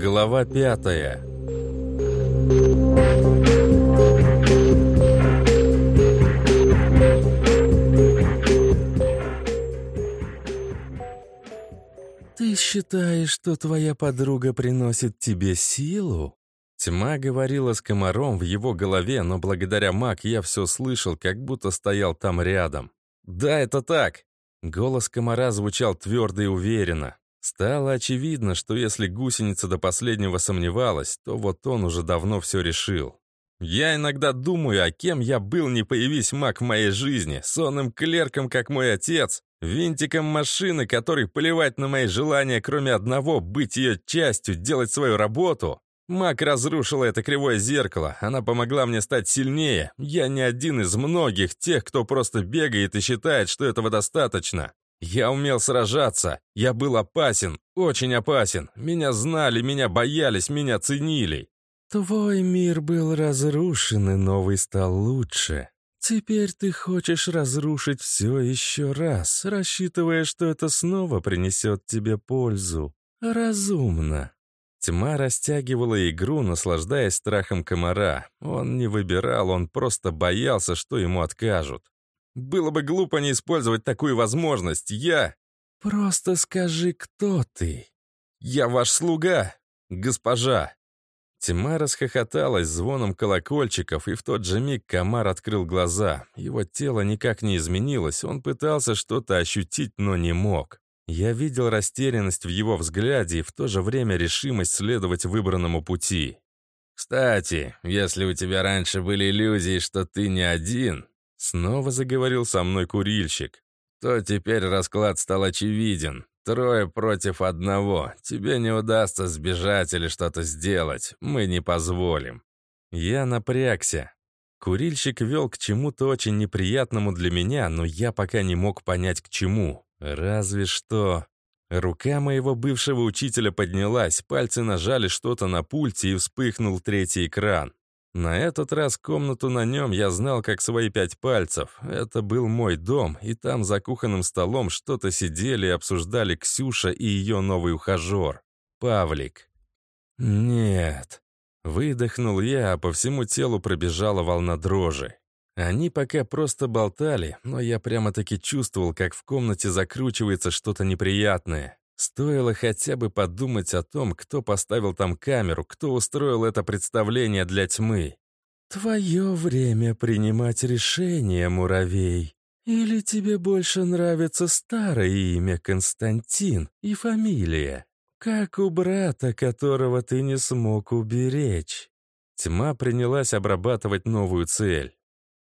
Глава пятая «Ты считаешь, что твоя подруга приносит тебе силу?» Тьма говорила с комаром в его голове, но благодаря маг я все слышал, как будто стоял там рядом. «Да, это так!» Голос комара звучал твердо и уверенно. Стало очевидно, что если гусеница до последнего сомневалась, то вот он уже давно все решил. Я иногда думаю, а кем я был, не появись маг в моей жизни, сонным клерком, как мой отец, винтиком машины, который плевать на мои желания, кроме одного, быть ее частью, делать свою работу. Маг разрушила это кривое зеркало, она помогла мне стать сильнее. Я не один из многих, тех, кто просто бегает и считает, что этого достаточно. Я умел сражаться, я был опасен, очень опасен. Меня знали, меня боялись, меня ценили. Твой мир был разрушен, и новый стал лучше. Теперь ты хочешь разрушить все еще раз, рассчитывая, что это снова принесет тебе пользу. Разумно. Тьма растягивала игру, наслаждаясь страхом комара. Он не выбирал, он просто боялся, что ему откажут. Было бы глупо не использовать такую возможность. Я... Просто скажи, кто ты? Я ваш слуга, госпожа. Тьма расхохоталась звоном колокольчиков, и в тот же миг комар открыл глаза. Его тело никак не изменилось, он пытался что-то ощутить, но не мог. Я видел растерянность в его взгляде и в то же время решимость следовать выбранному пути. «Кстати, если у тебя раньше были иллюзии, что ты не один», снова заговорил со мной курильщик, то теперь расклад стал очевиден. Трое против одного. Тебе не удастся сбежать или что-то сделать. Мы не позволим. Я напрягся. Курильщик вел к чему-то очень неприятному для меня, но я пока не мог понять к чему. Разве что... Рука моего бывшего учителя поднялась, пальцы нажали что-то на пульте и вспыхнул третий экран. На этот раз комнату на нем я знал как свои пять пальцев. Это был мой дом, и там за кухонным столом что-то сидели и обсуждали Ксюша и ее новый ухажер, Павлик. «Нет». Выдохнул я, а по всему телу пробежала волна дрожи. Они пока просто болтали, но я прямо-таки чувствовал, как в комнате закручивается что-то неприятное. Стоило хотя бы подумать о том, кто поставил там камеру, кто устроил это представление для тьмы. «Твое время принимать решения, муравей. Или тебе больше нравится старое имя Константин и фамилия, как у брата, которого ты не смог уберечь?» Тьма принялась обрабатывать новую цель.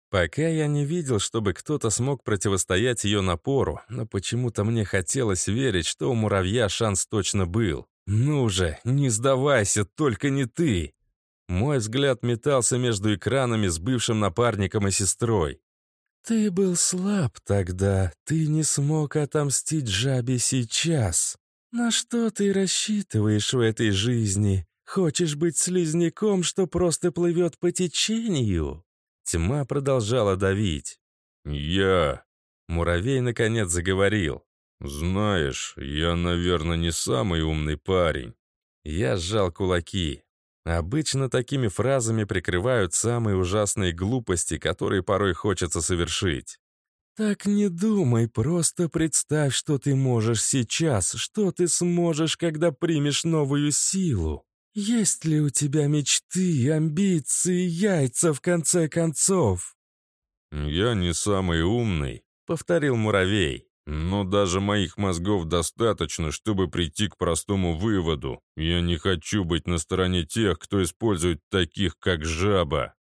Пока я не видел, чтобы кто-то смог противостоять ее напору, но почему-то мне хотелось верить, что у муравья шанс точно был. «Ну же, не сдавайся, только не ты!» Мой взгляд метался между экранами с бывшим напарником и сестрой. «Ты был слаб тогда, ты не смог отомстить жабе сейчас. На что ты рассчитываешь в этой жизни? Хочешь быть слизняком, что просто плывет по течению?» Тьма продолжала давить. «Я...» Муравей наконец заговорил. «Знаешь, я, наверное, не самый умный парень». Я сжал кулаки. Обычно такими фразами прикрывают самые ужасные глупости, которые порой хочется совершить. «Так не думай, просто представь, что ты можешь сейчас, что ты сможешь, когда примешь новую силу. Есть ли у тебя мечты, амбиции, яйца, в конце концов?» «Я не самый умный», — повторил муравей. «Но даже моих мозгов достаточно, чтобы прийти к простому выводу. Я не хочу быть на стороне тех, кто использует таких, как жаба».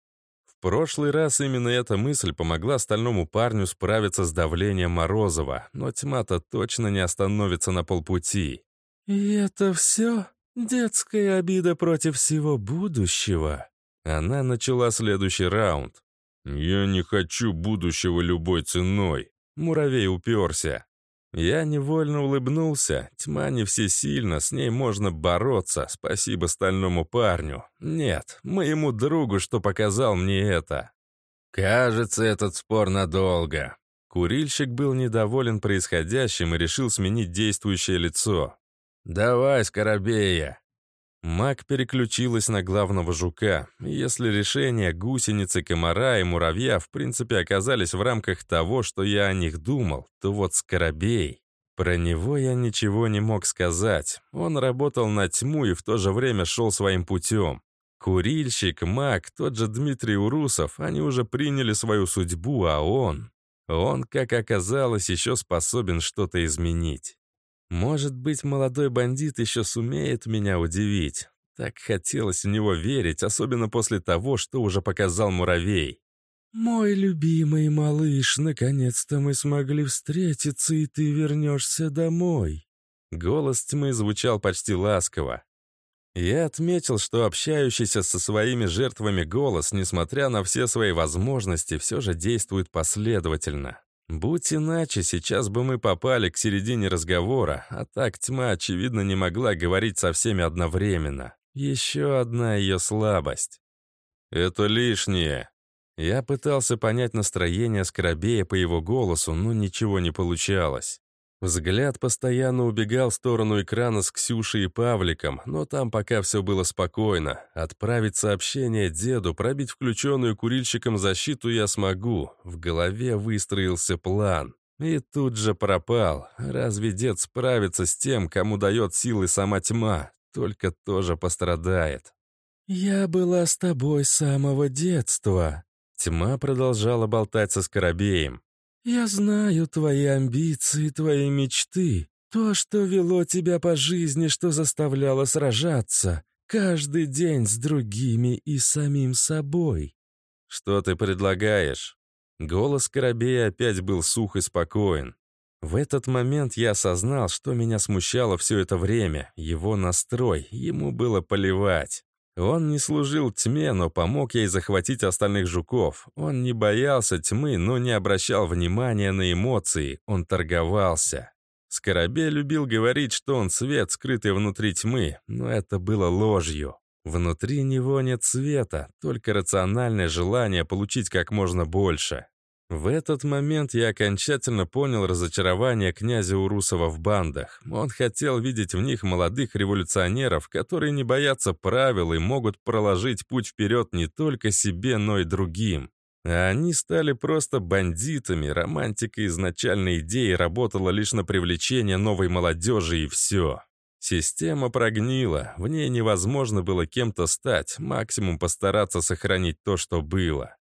В прошлый раз именно эта мысль помогла стальному парню справиться с давлением Морозова, но тьма-то точно не остановится на полпути. «И это все?» Детская обида против всего будущего. Она начала следующий раунд. «Я не хочу будущего любой ценой», — муравей уперся. Я невольно улыбнулся. Тьма не всесильна, с ней можно бороться, спасибо стальному парню. Нет, моему другу, что показал мне это. Кажется, этот спор надолго. Курильщик был недоволен происходящим и решил сменить действующее лицо. «Давай, Скоробея!» Маг переключилась на главного жука. Если решения гусеницы, комара и муравья в принципе оказались в рамках того, что я о них думал, то вот скоробей... Про него я ничего не мог сказать. Он работал на тьму и в то же время шел своим путем. Курильщик, маг, тот же Дмитрий Урусов, они уже приняли свою судьбу, а он... Он, как оказалось, еще способен что-то изменить. Может быть, молодой бандит еще сумеет меня удивить. Так хотелось в него верить, особенно после того, что уже показал муравей. «Мой любимый малыш, наконец-то мы смогли встретиться, и ты вернешься домой». Голос тьмы звучал почти ласково. Я отметил, что общающийся со своими жертвами голос, несмотря на все свои возможности, все же действует последовательно. Будь иначе, сейчас бы мы попали к середине разговора, а так тьма, очевидно, не могла говорить со всеми одновременно. Еще одна ее слабость. «Это лишнее». Я пытался понять настроение Скоробея по его голосу, но ничего не получалось. Взгляд постоянно убегал в сторону экрана с Ксюшей и Павликом, но там пока все было спокойно. Отправить сообщение деду, пробить включенную курильщиком защиту я смогу. В голове выстроился план. И тут же пропал. Разве дед справится с тем, кому дает силы сама тьма? Только тоже пострадает. «Я была с тобой с самого детства», Тьма продолжала болтать со Скоробеем. «Я знаю твои амбиции, твои мечты, то, что вело тебя по жизни, что заставляло сражаться, каждый день с другими и самим собой». «Что ты предлагаешь?» Голос Коробея опять был сух и спокоен. В этот момент я осознал, что меня смущало все это время, его настрой, ему было поливать. Он не служил тьме, но помог ей захватить остальных жуков. Он не боялся тьмы, но не обращал внимания на эмоции. Он торговался. Скоробей любил говорить, что он свет, скрытый внутри тьмы, но это было ложью. Внутри него нет света, только рациональное желание получить как можно больше. В этот момент я окончательно понял разочарование князя Урусова в бандах. Он хотел видеть в них молодых революционеров, которые не боятся правил и могут проложить путь вперед не только себе, но и другим. А они стали просто бандитами, романтика изначальной идеи работала лишь на привлечение новой молодежи и все. Система прогнила, в ней невозможно было кем-то стать, максимум постараться сохранить то, что было.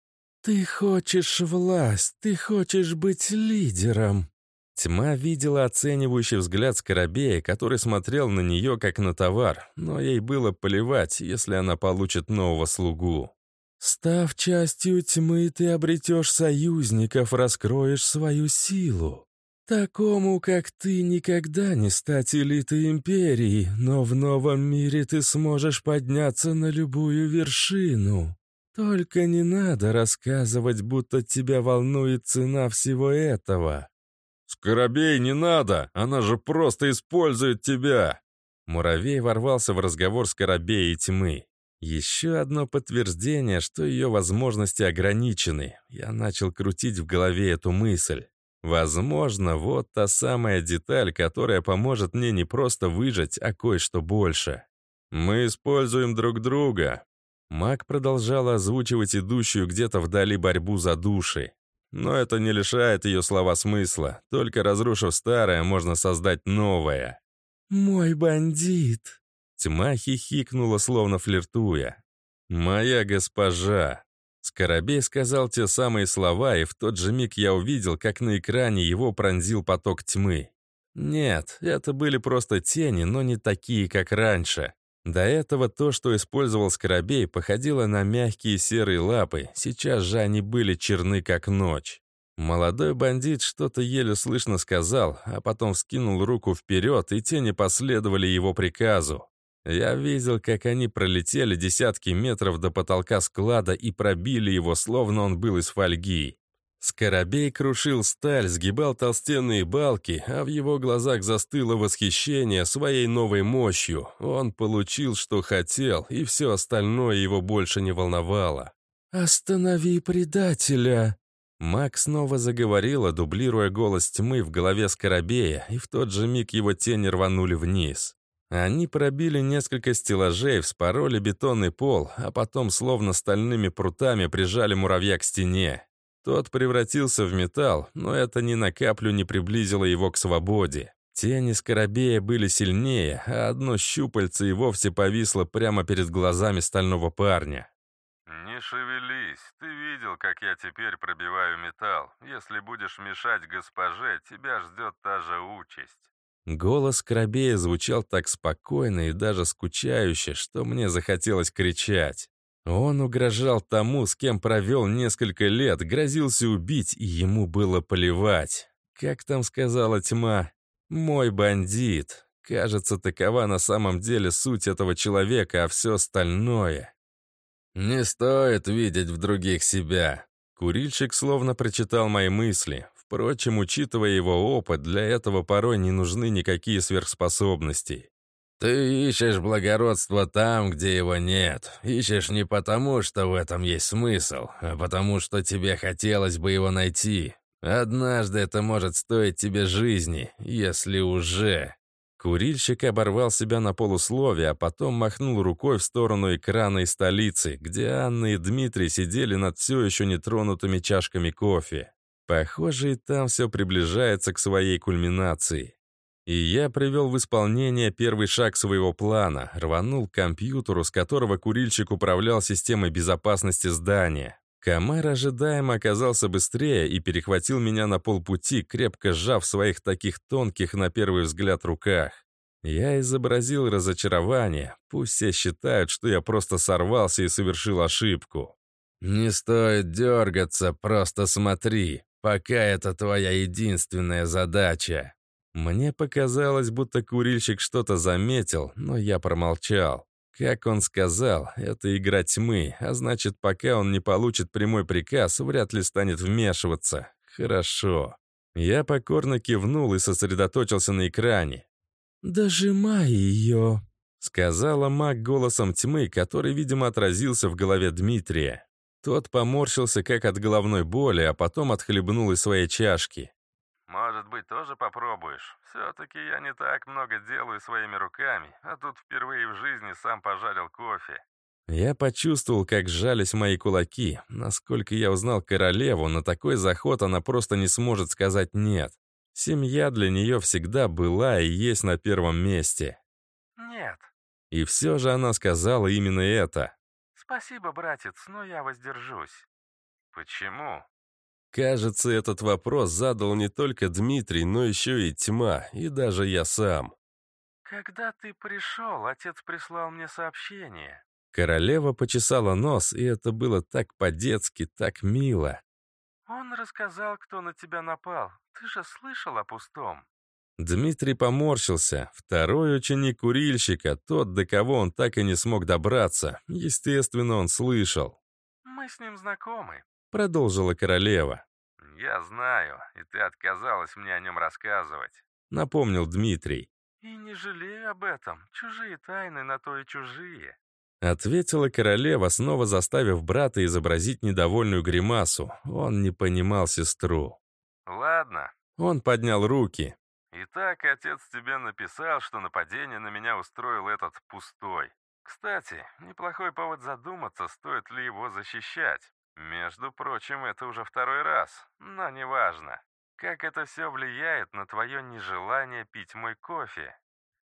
«Ты хочешь власть, ты хочешь быть лидером». Тьма видела оценивающий взгляд Скоробея, который смотрел на нее как на товар, но ей было плевать, если она получит нового слугу. «Став частью тьмы, ты обретешь союзников, раскроешь свою силу. Такому, как ты, никогда не стать элитой империи, но в новом мире ты сможешь подняться на любую вершину. Только не надо рассказывать, будто тебя волнует цена всего этого. «Скоробей, не надо! Она же просто использует тебя!» Муравей ворвался в разговор Скоробея и Тьмы. Еще одно подтверждение, что ее возможности ограничены. Я начал крутить в голове эту мысль. Возможно, вот та самая деталь, которая поможет мне не просто выжить, а кое-что больше. Мы используем друг друга. Маг продолжал озвучивать идущую где-то вдали борьбу за души. Но это не лишает ее слова смысла. Только разрушив старое, можно создать новое. «Мой бандит!» Тьма хихикнула, словно флиртуя. «Моя госпожа!» Скоробей сказал те самые слова, и в тот же миг я увидел, как на экране его пронзил поток тьмы. Нет, это были просто тени, но не такие, как раньше. До этого то, что использовал Скоробей, походило на мягкие серые лапы, сейчас же они были черны, как ночь. Молодой бандит что-то еле слышно сказал, а потом вскинул руку вперед, и тени последовали его приказу. Я видел, как они пролетели десятки метров до потолка склада и пробили его, словно он был из фольги. Скоробей крушил сталь, сгибал толстенные балки, а в его глазах застыло восхищение своей новой мощью. Он получил, что хотел, и все остальное его больше не волновало. «Останови предателя!» Мак снова заговорила, дублируя голос тьмы в голове Скоробея, и в тот же миг его тени рванули вниз. Они пробили несколько стеллажей, вспороли бетонный пол, а потом словно стальными прутами прижали муравья к стене. Тот превратился в металл, но это ни на каплю не приблизило его к свободе. Тени скоробея были сильнее, а одно щупальце и вовсе повисло прямо перед глазами стального парня. «Не шевелись, ты видел, как я теперь пробиваю металл. Если будешь мешать госпоже, тебя ждет та же участь». Голос Крабея звучал так спокойно и даже скучающе, что мне захотелось кричать. Он угрожал тому, с кем провел несколько лет, грозился убить, и ему было плевать. Как там сказала тьма? «Мой бандит». Кажется, такова на самом деле суть этого человека, а все остальное. «Не стоит видеть в других себя». Курильщик словно прочитал мои мысли. Впрочем, учитывая его опыт, для этого порой не нужны никакие сверхспособности. «Ты ищешь благородство там, где его нет. Ищешь не потому, что в этом есть смысл, а потому, что тебе хотелось бы его найти. Однажды это может стоить тебе жизни, если уже...» Курильщик оборвал себя на полусловие, а потом махнул рукой в сторону экрана и столицы, где Анна и Дмитрий сидели над все еще нетронутыми чашками кофе. Похоже, и там все приближается к своей кульминации. И я привел в исполнение первый шаг своего плана, рванул к компьютеру, с которого курильщик управлял системой безопасности здания. Камер ожидаемо оказался быстрее и перехватил меня на полпути, крепко сжав своих таких тонких на первый взгляд руках. Я изобразил разочарование, пусть все считают, что я просто сорвался и совершил ошибку. «Не стоит дергаться, просто смотри», Пока это твоя единственная задача». Мне показалось, будто курильщик что-то заметил, но я промолчал. Как он сказал, это игра тьмы, а значит, пока он не получит прямой приказ, вряд ли станет вмешиваться. Хорошо. Я покорно кивнул и сосредоточился на экране. «Дожимай ее», — сказала маг голосом тьмы, который, видимо, отразился в голове Дмитрия. Тот поморщился как от головной боли, а потом отхлебнул из своей чашки. «Может быть, тоже попробуешь? Все-таки я не так много делаю своими руками, а тут впервые в жизни сам пожарил кофе». Я почувствовал, как сжались мои кулаки. Насколько я узнал королеву, на такой заход она просто не сможет сказать «нет». Семья для нее всегда была и есть на первом месте. «Нет». И все же она сказала именно это. «Спасибо, братец, но я воздержусь». «Почему?» Кажется, этот вопрос задал не только Дмитрий, но еще и Тьма, и даже я сам. «Когда ты пришел, отец прислал мне сообщение». Королева почесала нос, и это было так по-детски, так мило. «Он рассказал, кто на тебя напал. Ты же слышал о пустом?» Дмитрий поморщился. Второй ученик курильщика, тот, до кого он так и не смог добраться. Естественно, он слышал. «Мы с ним знакомы», — продолжила королева. «Я знаю, и ты отказалась мне о нем рассказывать», — напомнил Дмитрий. «И не жалею об этом. Чужие тайны на то и чужие». Ответила королева, снова заставив брата изобразить недовольную гримасу. Он не понимал сестру. «Ладно». Он поднял руки. Итак, отец тебе написал, что нападение на меня устроил этот пустой. Кстати, неплохой повод задуматься, стоит ли его защищать. Между прочим, это уже второй раз, но неважно. Как это все влияет на твое нежелание пить мой кофе?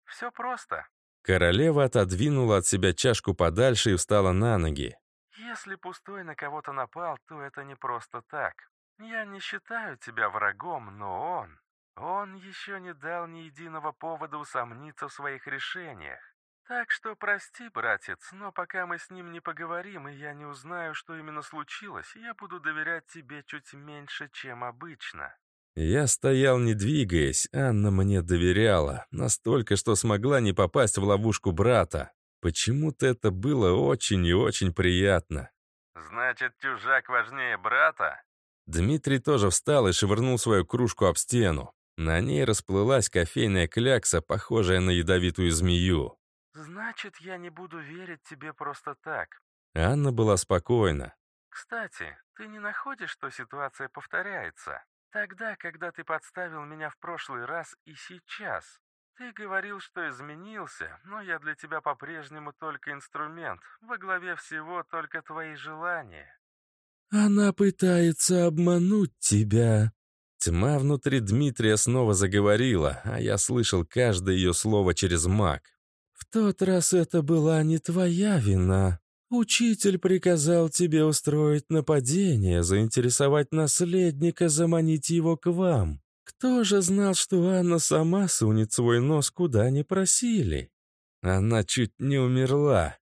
Все просто. Королева отодвинула от себя чашку подальше и встала на ноги. Если пустой на кого-то напал, то это не просто так. Я не считаю тебя врагом, но он он еще не дал ни единого повода усомниться в своих решениях. Так что прости, братец, но пока мы с ним не поговорим, и я не узнаю, что именно случилось, я буду доверять тебе чуть меньше, чем обычно». Я стоял, не двигаясь, Анна мне доверяла, настолько, что смогла не попасть в ловушку брата. Почему-то это было очень и очень приятно. «Значит, чужак важнее брата?» Дмитрий тоже встал и швырнул свою кружку об стену. На ней расплылась кофейная клякса, похожая на ядовитую змею. «Значит, я не буду верить тебе просто так». Анна была спокойна. «Кстати, ты не находишь, что ситуация повторяется? Тогда, когда ты подставил меня в прошлый раз и сейчас. Ты говорил, что изменился, но я для тебя по-прежнему только инструмент, во главе всего только твои желания». «Она пытается обмануть тебя». Тьма внутри Дмитрия снова заговорила, а я слышал каждое ее слово через маг. «В тот раз это была не твоя вина. Учитель приказал тебе устроить нападение, заинтересовать наследника, заманить его к вам. Кто же знал, что Анна сама сунет свой нос куда не просили? Она чуть не умерла.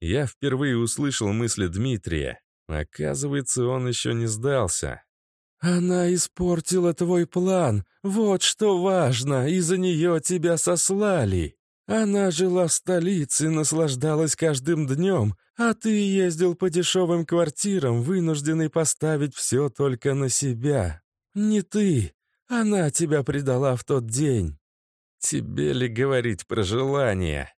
Я впервые услышал мысли Дмитрия. Оказывается, он еще не сдался. «Она испортила твой план. Вот что важно. Из-за нее тебя сослали. Она жила в столице, наслаждалась каждым днем, а ты ездил по дешевым квартирам, вынужденный поставить все только на себя. Не ты, она тебя предала в тот день. Тебе ли говорить про желание?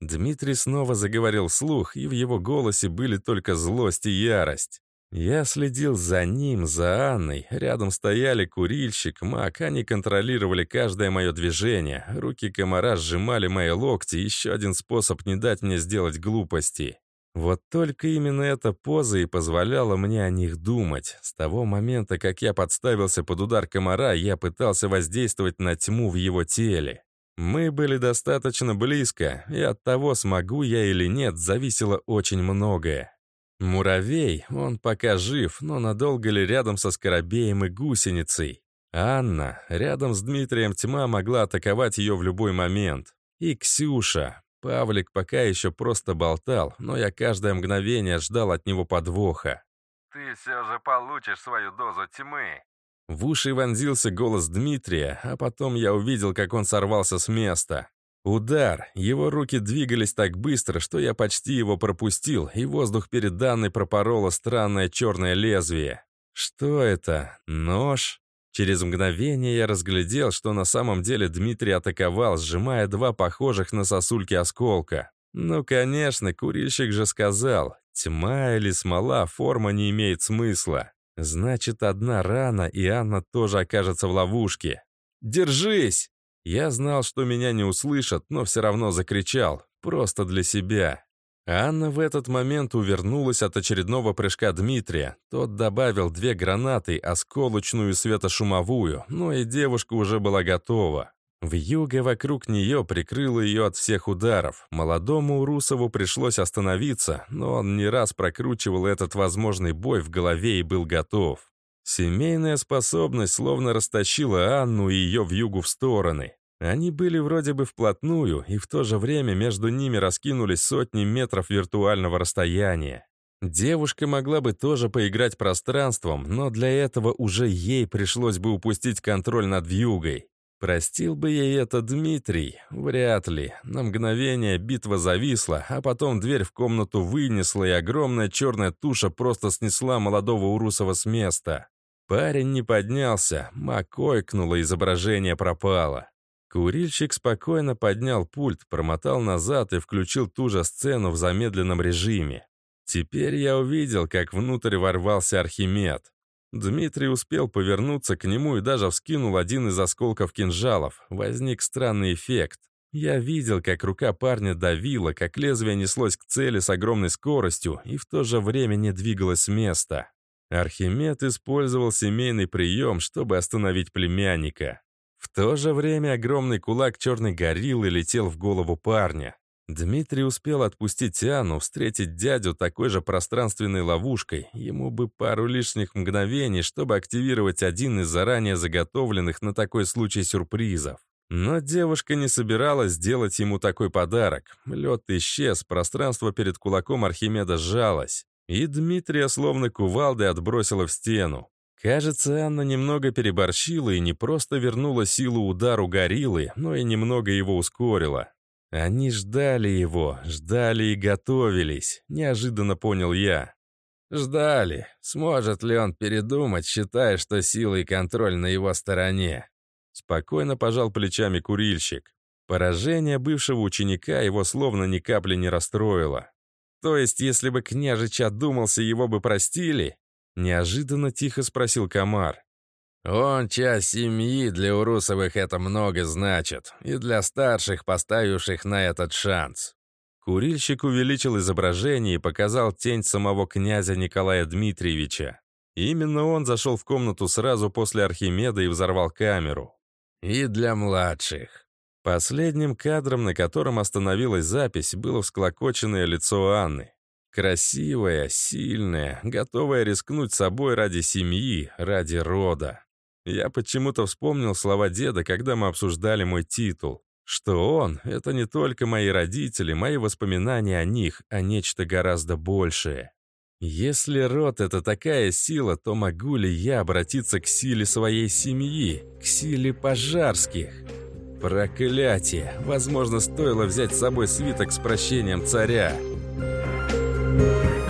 Дмитрий снова заговорил вслух, и в его голосе были только злость и ярость. Я следил за ним, за Анной. Рядом стояли курильщик, маг. Они контролировали каждое мое движение. Руки комара сжимали мои локти. Еще один способ не дать мне сделать глупости. Вот только именно эта поза и позволяла мне о них думать. С того момента, как я подставился под удар комара, я пытался воздействовать на тьму в его теле. Мы были достаточно близко, и от того, смогу я или нет, зависело очень многое. Муравей, он пока жив, но надолго ли рядом со скоробеем и гусеницей? Анна, рядом с Дмитрием тьма могла атаковать ее в любой момент. И Ксюша, Павлик пока еще просто болтал, но я каждое мгновение ждал от него подвоха. «Ты все же получишь свою дозу тьмы!» В уши вонзился голос Дмитрия, а потом я увидел, как он сорвался с места. Удар. Его руки двигались так быстро, что я почти его пропустил, и воздух перед данной пропороло странное черное лезвие. Что это? Нож? Через мгновение я разглядел, что на самом деле Дмитрий атаковал, сжимая два похожих на сосульки осколка. Ну, конечно, курильщик же сказал, тьма или смола, форма не имеет смысла. Значит, одна рана, и Анна тоже окажется в ловушке. «Держись!» Я знал, что меня не услышат, но все равно закричал, просто для себя. Анна в этот момент увернулась от очередного прыжка Дмитрия. Тот добавил две гранаты, осколочную и светошумовую, но и девушка уже была готова. В юге вокруг нее прикрыло ее от всех ударов. Молодому Урусову пришлось остановиться, но он не раз прокручивал этот возможный бой в голове и был готов. Семейная способность словно растащила Анну и ее в югу в стороны. Они были вроде бы вплотную, и в то же время между ними раскинулись сотни метров виртуального расстояния. Девушка могла бы тоже поиграть пространством, но для этого уже ей пришлось бы упустить контроль над вьюгой. Простил бы ей это Дмитрий? Вряд ли. На мгновение битва зависла, а потом дверь в комнату вынесла, и огромная черная туша просто снесла молодого Урусова с места. Парень не поднялся, мак ойкнуло, изображение пропало. Курильщик спокойно поднял пульт, промотал назад и включил ту же сцену в замедленном режиме. Теперь я увидел, как внутрь ворвался Архимед. Дмитрий успел повернуться к нему и даже вскинул один из осколков кинжалов. Возник странный эффект. Я видел, как рука парня давила, как лезвие неслось к цели с огромной скоростью и в то же время не двигалось с места. Архимед использовал семейный прием, чтобы остановить племянника. В то же время огромный кулак черной гориллы летел в голову парня. Дмитрий успел отпустить Анну, встретить дядю такой же пространственной ловушкой. Ему бы пару лишних мгновений, чтобы активировать один из заранее заготовленных на такой случай сюрпризов. Но девушка не собиралась делать ему такой подарок. Лед исчез, пространство перед кулаком Архимеда сжалось. И Дмитрия словно кувалдой отбросила в стену. Кажется, Анна немного переборщила и не просто вернула силу удару гориллы, но и немного его ускорила. Они ждали его, ждали и готовились, неожиданно понял я. Ждали, сможет ли он передумать, считая, что сила и контроль на его стороне. Спокойно пожал плечами курильщик. Поражение бывшего ученика его словно ни капли не расстроило. То есть, если бы княжич отдумался, его бы простили? Неожиданно тихо спросил комар. Он часть семьи, для Урусовых это много значит, и для старших, поставивших на этот шанс. Курильщик увеличил изображение и показал тень самого князя Николая Дмитриевича. Именно он зашел в комнату сразу после Архимеда и взорвал камеру. И для младших. Последним кадром, на котором остановилась запись, было всклокоченное лицо Анны. Красивая, сильная, готовая рискнуть собой ради семьи, ради рода. Я почему-то вспомнил слова деда, когда мы обсуждали мой титул. Что он — это не только мои родители, мои воспоминания о них, а нечто гораздо большее. Если род — это такая сила, то могу ли я обратиться к силе своей семьи, к силе пожарских? Проклятие! Возможно, стоило взять с собой свиток с прощением царя. Thank you.